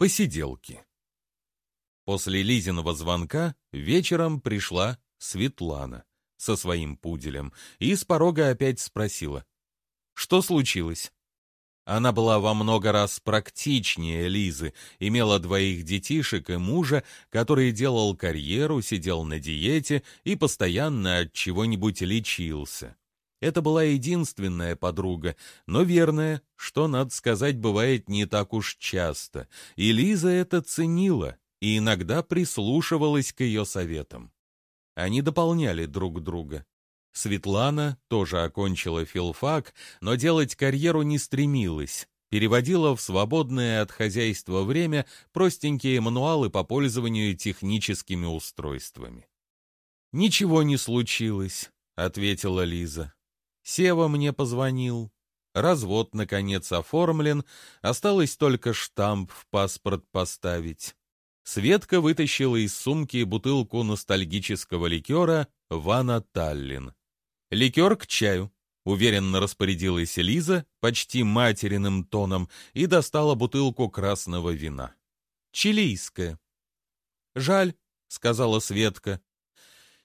Посиделки. После Лизиного звонка вечером пришла Светлана со своим пуделем и с порога опять спросила, что случилось. Она была во много раз практичнее Лизы, имела двоих детишек и мужа, который делал карьеру, сидел на диете и постоянно от чего-нибудь лечился. Это была единственная подруга, но верная, что, надо сказать, бывает не так уж часто, и Лиза это ценила и иногда прислушивалась к ее советам. Они дополняли друг друга. Светлана тоже окончила филфак, но делать карьеру не стремилась, переводила в свободное от хозяйства время простенькие мануалы по пользованию техническими устройствами. «Ничего не случилось», — ответила Лиза. Сева мне позвонил. Развод, наконец, оформлен, осталось только штамп в паспорт поставить. Светка вытащила из сумки бутылку ностальгического ликера «Вана Таллин». «Ликер к чаю», — уверенно распорядилась Лиза почти материным тоном и достала бутылку красного вина. «Чилийское». «Жаль», — сказала Светка.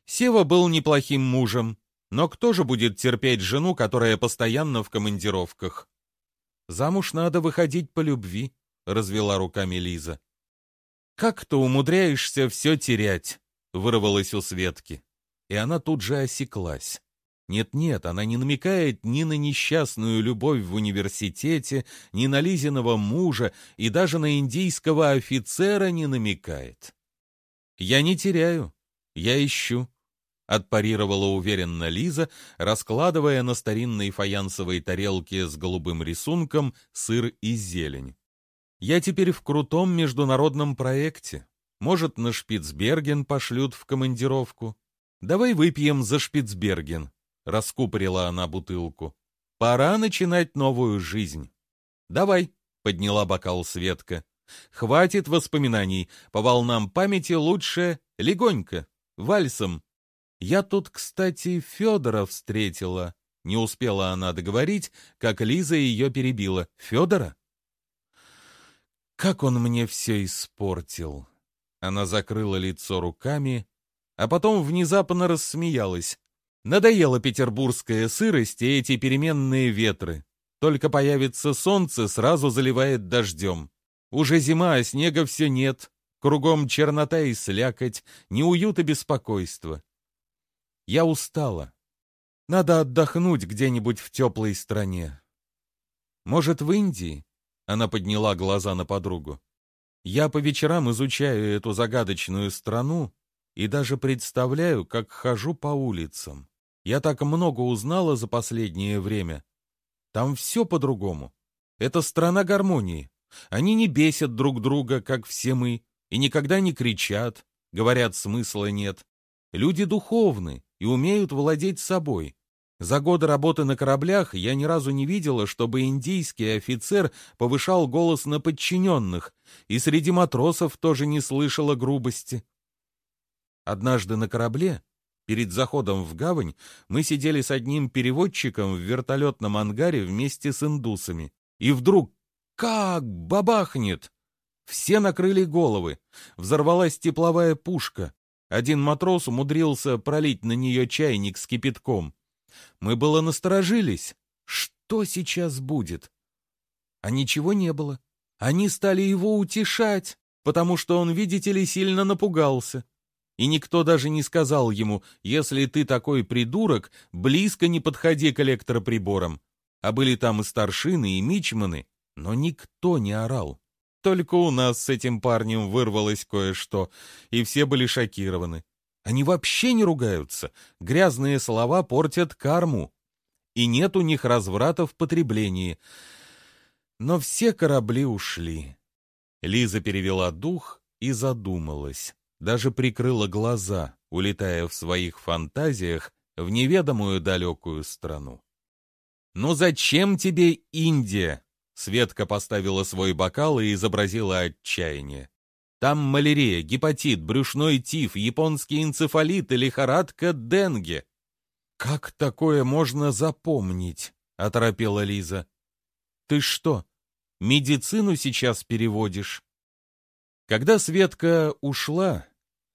«Сева был неплохим мужем, но кто же будет терпеть жену, которая постоянно в командировках? Замуж надо выходить по любви, развела руками Лиза. Как ты умудряешься все терять? вырвалось у Светки. И она тут же осеклась. Нет-нет, она не намекает ни на несчастную любовь в университете, ни на Лизиного мужа и даже на индийского офицера не намекает. Я не теряю, я ищу. — отпарировала уверенно Лиза, раскладывая на старинной фаянсовой тарелке с голубым рисунком сыр и зелень. «Я теперь в крутом международном проекте. Может, на Шпицберген пошлют в командировку? Давай выпьем за Шпицберген», — раскупорила она бутылку. «Пора начинать новую жизнь». «Давай», — подняла бокал Светка. «Хватит воспоминаний. По волнам памяти лучше легонько, вальсом». Я тут, кстати, Федора встретила. Не успела она договорить, как Лиза ее перебила. Федора? Как он мне все испортил. Она закрыла лицо руками, а потом внезапно рассмеялась. Надоела петербургская сырость и эти переменные ветры. Только появится солнце, сразу заливает дождем. Уже зима, а снега все нет. Кругом чернота и слякоть, неуют и беспокойство. Я устала. Надо отдохнуть где-нибудь в теплой стране. Может, в Индии? Она подняла глаза на подругу. Я по вечерам изучаю эту загадочную страну и даже представляю, как хожу по улицам. Я так много узнала за последнее время. Там все по-другому. Это страна гармонии. Они не бесят друг друга, как все мы, и никогда не кричат, говорят, смысла нет. Люди духовны, и умеют владеть собой. За годы работы на кораблях я ни разу не видела, чтобы индийский офицер повышал голос на подчиненных, и среди матросов тоже не слышала грубости. Однажды на корабле, перед заходом в гавань, мы сидели с одним переводчиком в вертолетном ангаре вместе с индусами. И вдруг как бабахнет! Все накрыли головы. Взорвалась тепловая пушка. Один матрос умудрился пролить на нее чайник с кипятком. Мы было насторожились. Что сейчас будет? А ничего не было. Они стали его утешать, потому что он, видите ли, сильно напугался. И никто даже не сказал ему, если ты такой придурок, близко не подходи к электроприборам. А были там и старшины, и мичманы, но никто не орал. Только у нас с этим парнем вырвалось кое-что, и все были шокированы. Они вообще не ругаются, грязные слова портят карму. И нет у них разврата в потреблении. Но все корабли ушли. Лиза перевела дух и задумалась. Даже прикрыла глаза, улетая в своих фантазиях в неведомую далекую страну. «Ну зачем тебе Индия?» Светка поставила свой бокал и изобразила отчаяние. Там малярия, гепатит, брюшной тиф, японский энцефалит и лихорадка Денге. «Как такое можно запомнить?» — оторопела Лиза. «Ты что, медицину сейчас переводишь?» Когда Светка ушла,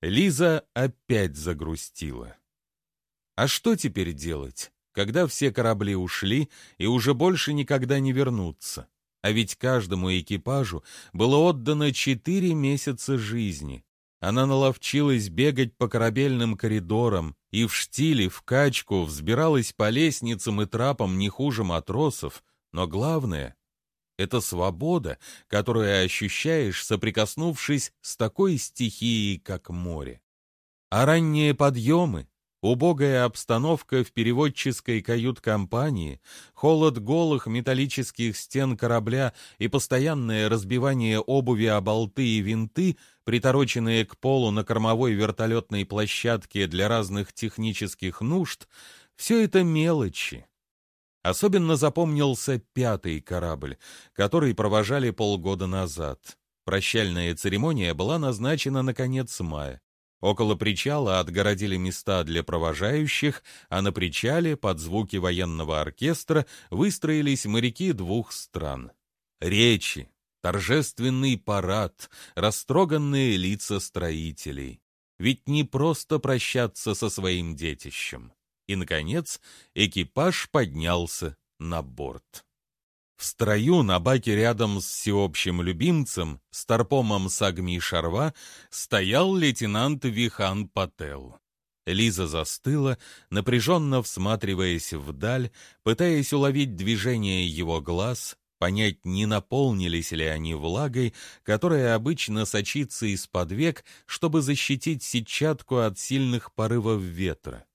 Лиза опять загрустила. А что теперь делать, когда все корабли ушли и уже больше никогда не вернутся? А ведь каждому экипажу было отдано четыре месяца жизни. Она наловчилась бегать по корабельным коридорам и в штиле, в качку взбиралась по лестницам и трапам не хуже матросов, но главное — это свобода, которую ощущаешь, соприкоснувшись с такой стихией, как море. А ранние подъемы, Убогая обстановка в переводческой кают-компании, холод голых металлических стен корабля и постоянное разбивание обуви о болты и винты, притороченные к полу на кормовой вертолетной площадке для разных технических нужд, все это мелочи. Особенно запомнился пятый корабль, который провожали полгода назад. Прощальная церемония была назначена на конец мая. Около причала отгородили места для провожающих, а на причале под звуки военного оркестра выстроились моряки двух стран. Речи, торжественный парад, растроганные лица строителей. Ведь не просто прощаться со своим детищем. И, наконец, экипаж поднялся на борт. В строю на баке рядом с всеобщим любимцем, старпомом Сагми Шарва, стоял лейтенант Вихан Пател. Лиза застыла, напряженно всматриваясь вдаль, пытаясь уловить движение его глаз, понять, не наполнились ли они влагой, которая обычно сочится из-под век, чтобы защитить сетчатку от сильных порывов ветра.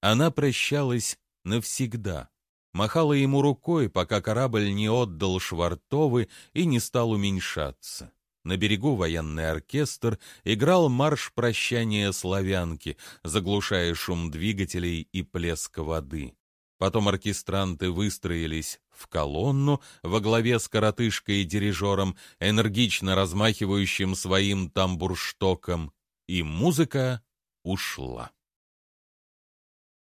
Она прощалась навсегда махала ему рукой, пока корабль не отдал швартовы и не стал уменьшаться. На берегу военный оркестр играл марш прощания славянки, заглушая шум двигателей и плеск воды. Потом оркестранты выстроились в колонну во главе с коротышкой и дирижером, энергично размахивающим своим тамбурштоком, и музыка ушла.